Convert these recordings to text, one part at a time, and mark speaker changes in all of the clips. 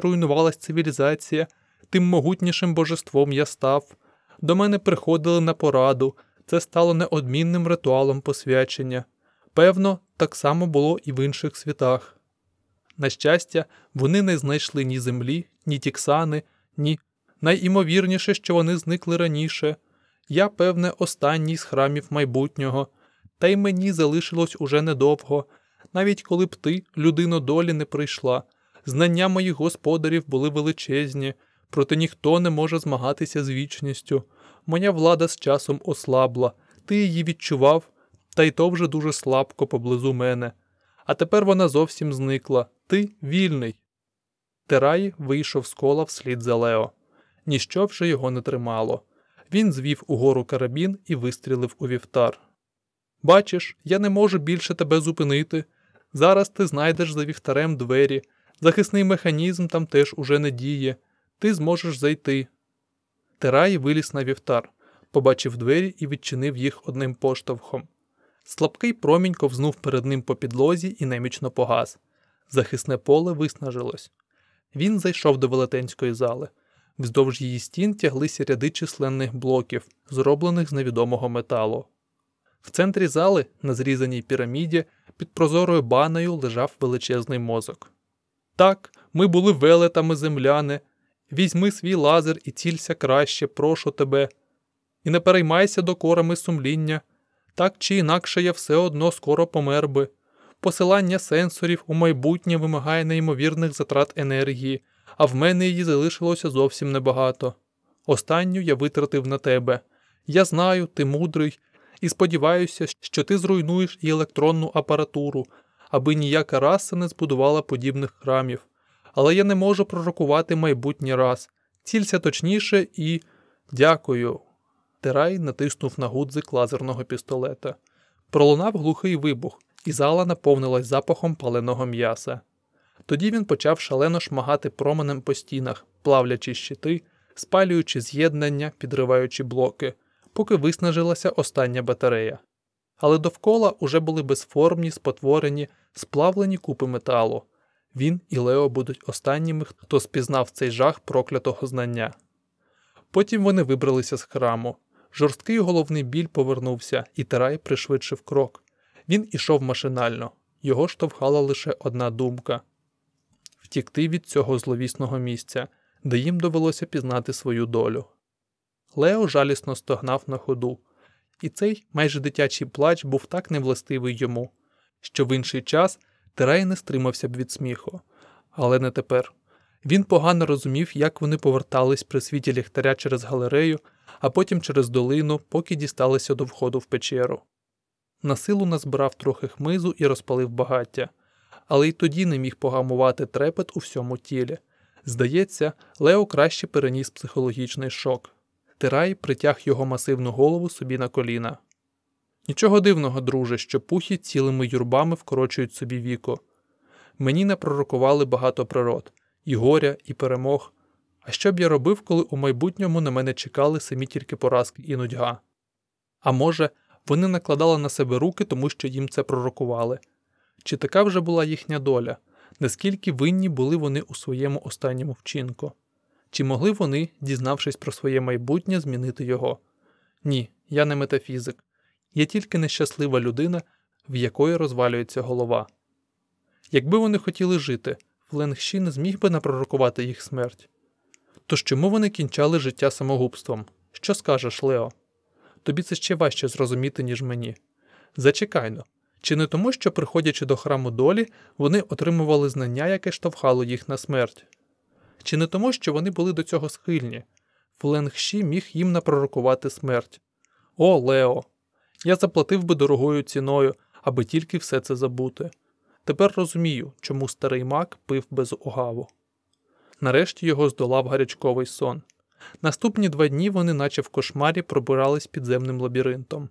Speaker 1: руйнувалась цивілізація, тим могутнішим божеством я став. До мене приходили на пораду, це стало неодмінним ритуалом посвячення. Певно, так само було і в інших світах. На щастя, вони не знайшли ні землі, ні тіксани, ні. Найімовірніше, що вони зникли раніше. Я, певне, останній з храмів майбутнього, та й мені залишилось уже недовго, навіть коли б ти, людино долі, не прийшла. Знання моїх господарів були величезні, проте ніхто не може змагатися з вічністю. Моя влада з часом ослабла, ти її відчував, та й то вже дуже слабко поблизу мене. А тепер вона зовсім зникла. Ти вільний. Терай вийшов з кола вслід за Лео. Ніщо вже його не тримало. Він звів угору карабін і вистрілив у вівтар. Бачиш, я не можу більше тебе зупинити. Зараз ти знайдеш за вівтарем двері, захисний механізм там теж уже не діє, ти зможеш зайти. Терай виліз на вівтар, побачив двері і відчинив їх одним поштовхом. Слабкий промінь ковзнув перед ним по підлозі і немічно погас. Захисне поле виснажилось. Він зайшов до велетенської зали. Вздовж її стін тяглися ряди численних блоків, зроблених з невідомого металу. В центрі зали, на зрізаній піраміді, під прозорою баною лежав величезний мозок. Так, ми були велетами земляни. Візьми свій лазер і цілься краще, прошу тебе. І не переймайся докорами сумління. Так чи інакше я все одно скоро помер би. Посилання сенсорів у майбутнє вимагає неймовірних затрат енергії, а в мене її залишилося зовсім небагато. Останню я витратив на тебе. Я знаю, ти мудрий, і сподіваюся, що ти зруйнуєш і електронну апаратуру, аби ніяка раса не збудувала подібних храмів. Але я не можу пророкувати майбутній раз. Цілься точніше і. Дякую. Терай натиснув на гудзик лазерного пістолета. Пролунав глухий вибух, і зала наповнилась запахом паленого м'яса. Тоді він почав шалено шмагати променем по стінах, плавлячи щити, спалюючи з'єднання, підриваючи блоки, поки виснажилася остання батарея. Але довкола уже були безформні, спотворені, сплавлені купи металу. Він і Лео будуть останніми, хто спізнав цей жах проклятого знання. Потім вони вибралися з храму. Жорсткий головний біль повернувся, і Тарай пришвидшив крок. Він ішов машинально, його штовхала лише одна думка втікти від цього зловісного місця, де їм довелося пізнати свою долю. Лео жалісно стогнав на ходу, і цей майже дитячий плач був так невластивий йому, що в інший час Терей не стримався б від сміху, але не тепер. Він погано розумів, як вони повертались при світі ліхтаря через галерею, а потім через долину, поки дісталися до входу в печеру. На силу назбирав трохи хмизу і розпалив багаття, але й тоді не міг погамувати трепет у всьому тілі. Здається, Лео краще переніс психологічний шок. Тирай притяг його масивну голову собі на коліна. Нічого дивного, друже, що пухі цілими юрбами вкорочують собі віко. Мені не пророкували багато природ, і горя, і перемог. А що б я робив, коли у майбутньому на мене чекали самі тільки поразки і нудьга? А може, вони накладали на себе руки, тому що їм це пророкували. Чи така вже була їхня доля, наскільки винні були вони у своєму останньому вчинку? Чи могли вони, дізнавшись про своє майбутнє, змінити його? Ні, я не метафізик. Я тільки нещаслива людина, в якої розвалюється голова. Якби вони хотіли жити, Фленгші не зміг би напророкувати їх смерть. Тож чому вони кінчали життя самогубством? Що скажеш, Лео? Тобі це ще важче зрозуміти, ніж мені. Зачекайно, чи не тому, що, приходячи до храму долі, вони отримували знання, яке штовхало їх на смерть? Чи не тому, що вони були до цього схильні? Фленгші міг їм напророкувати смерть. О, Лео! Я заплатив би дорогою ціною, аби тільки все це забути. Тепер розумію, чому старий мак пив без огаву. Нарешті його здолав гарячковий сон. Наступні два дні вони, наче в кошмарі, пробирались підземним лабіринтом.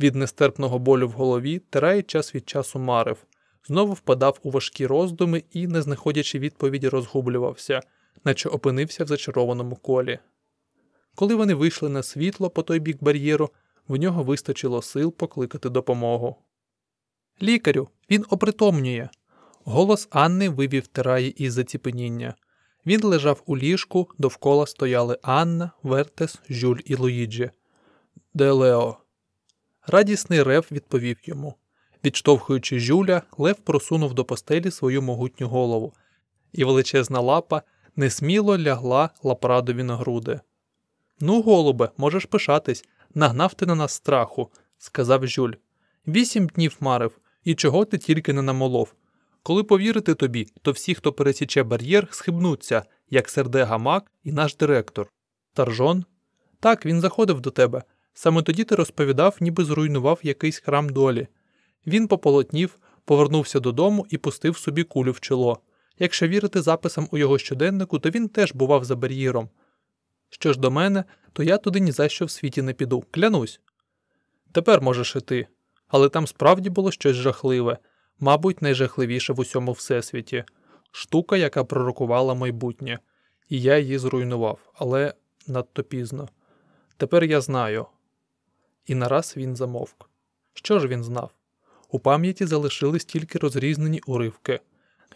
Speaker 1: Від нестерпного болю в голові Терай час від часу марив, знову впадав у важкі роздуми і, не знаходячи відповіді, розгублювався, наче опинився в зачарованому колі. Коли вони вийшли на світло по той бік бар'єру, в нього вистачило сил покликати допомогу. Лікарю, він опритомнює. Голос Анни вивів Тераї із заціпеніння. Він лежав у ліжку, довкола стояли Анна, Вертес, Жюль і Луїджі. Де Лео? Радісний рев відповів йому. Відштовхуючи Жюля, Лев просунув до постелі свою могутню голову, і величезна лапа несміло лягла лапрадові на груди. Ну, голубе, можеш пишатись, нагнав ти на нас страху, сказав Жюль. Вісім днів марив, і чого ти тільки не намолов. Коли повірити тобі, то всі, хто пересіче бар'єр, схибнуться, як серде гамак і наш директор. Таржон? Так, він заходив до тебе. Саме тоді ти розповідав, ніби зруйнував якийсь храм долі. Він пополотнів, повернувся додому і пустив собі кулю в чоло. Якщо вірити записам у його щоденнику, то він теж бував за бар'єром. Що ж до мене, то я туди ні за що в світі не піду, клянусь. Тепер можеш іти, але там справді було щось жахливе, мабуть, найжахливіше в усьому всесвіті штука, яка пророкувала майбутнє, і я її зруйнував, але надто пізно. Тепер я знаю. І нараз він замовк. Що ж він знав? У пам'яті залишились тільки розрізнені уривки.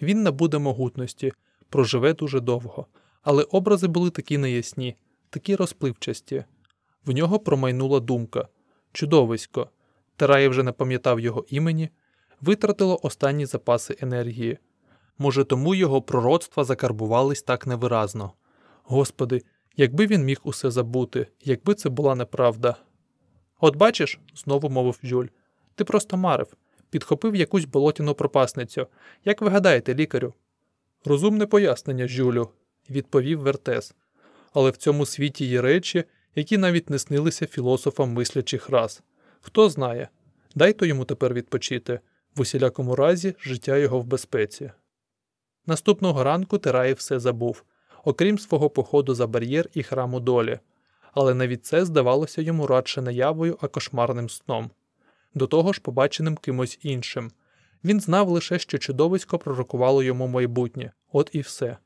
Speaker 1: Він набуде могутності, проживе дуже довго, але образи були такі неясні, такі розпливчасті. В нього промайнула думка чудовисько. Терай вже не пам'ятав його імені, витратило останні запаси енергії. Може, тому його пророцтва закарбувались так невиразно. Господи, якби він міг усе забути, якби це була неправда. От бачиш, знову мовив Жюль, ти просто марив, підхопив якусь болотяну пропасницю. Як ви гадаєте, лікарю? Розумне пояснення, Жюлю, відповів Вертес. Але в цьому світі є речі, які навіть не снилися філософам мислячих рас. Хто знає, дайте йому тепер відпочити, в усілякому разі життя його в безпеці. Наступного ранку Терай все забув, окрім свого походу за бар'єр і храму долі, але навіть це здавалося йому радше наявою, а кошмарним сном, до того ж побаченим кимось іншим. Він знав лише, що чудовисько пророкувало йому майбутнє, от і все.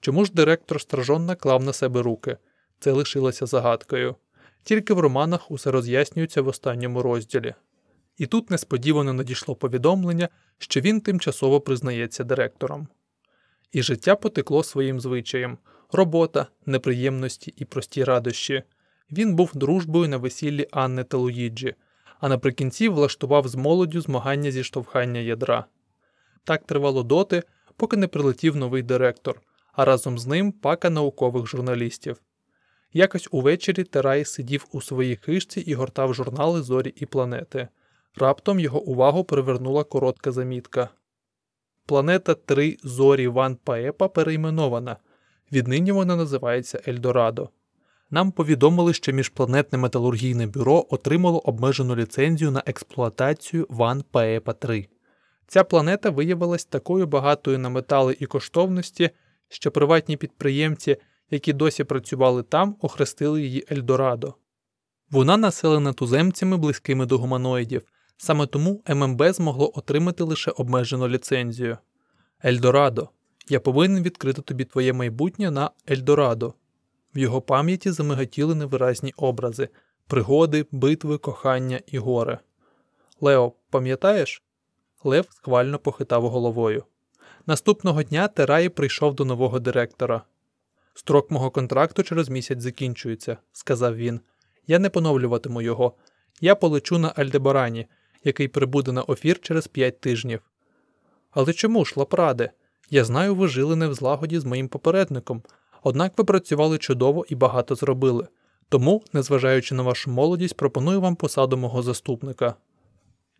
Speaker 1: Чому ж директор стражон наклав на себе руки? Це лишилося загадкою. Тільки в романах усе роз'яснюється в останньому розділі. І тут несподівано надійшло повідомлення, що він тимчасово признається директором. І життя потекло своїм звичаєм робота, неприємності і прості радощі. Він був дружбою на весіллі Анни та Луїджі, а наприкінці влаштував з молоддю змагання зі штовхання ядра. Так тривало доти, поки не прилетів новий директор, а разом з ним пака наукових журналістів. Якось увечері Терай сидів у своїй хижці і гортав журнали Зорі і планети. Раптом його увагу привернула коротка замітка. Планета 3 зорі Ван Паепа перейменована. Віднині вона називається Ельдорадо. Нам повідомили, що міжпланетне металургійне бюро отримало обмежену ліцензію на експлуатацію Ван Паепа 3. Ця планета виявилась такою багатою на метали і коштовності, що приватні підприємці, які досі працювали там, охрестили її Ельдорадо. Вона населена туземцями близькими до гуманоїдів, саме тому ММБ змогло отримати лише обмежену ліцензію. Ельдорадо. Я повинен відкрити тобі твоє майбутнє на Ельдорадо. В його пам'яті замигатіли невиразні образи, пригоди, битви, кохання і горе. Лео, пам'ятаєш? Лев схвально похитав головою. Наступного дня Тераї прийшов до нового директора. Строк мого контракту через місяць закінчується, сказав він. Я не поновлюватиму його. Я полечу на Альдебарані, який прибуде на офір через п'ять тижнів. Але чому ж, лапраде? Я знаю, ви жили не в злагоді з моїм попередником, однак ви працювали чудово і багато зробили. Тому, незважаючи на вашу молодість, пропоную вам посаду мого заступника.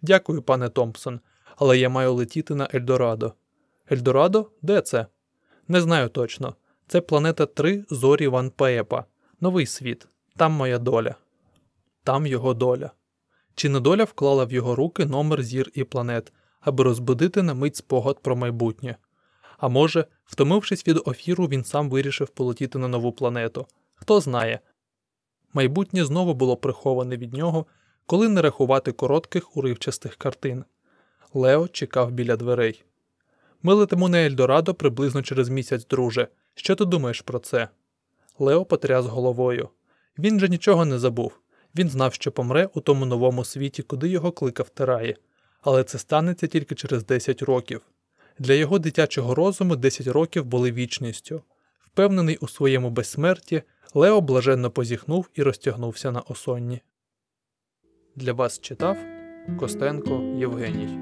Speaker 1: Дякую, пане Томпсон, але я маю летіти на Ельдорадо. Ельдорадо? Де це? Не знаю точно. Це планета 3 зорі Ван Паепа. Новий світ. Там моя доля. Там його доля. Чи не доля вклала в його руки номер зір і планет, аби розбудити на мить спогад про майбутнє? А може, втомившись від офіру, він сам вирішив полетіти на нову планету. Хто знає. Майбутнє знову було приховане від нього, коли не рахувати коротких уривчастих картин. Лео чекав біля дверей. Ми летимо на Ельдорадо приблизно через місяць, друже. Що ти думаєш про це? Лео потряс головою. Він же нічого не забув. Він знав, що помре у тому новому світі, куди його кликав Тераї. Але це станеться тільки через 10 років. Для його дитячого розуму 10 років були вічністю. Впевнений у своєму безсмерті, Лео блаженно позіхнув і розтягнувся на осонні. Для вас читав Костенко Євгеній.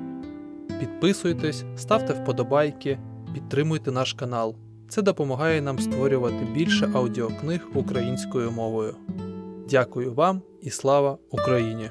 Speaker 1: Підписуйтесь, ставте вподобайки, підтримуйте наш канал. Це допомагає нам створювати більше аудіокниг українською мовою. Дякую вам і слава Україні!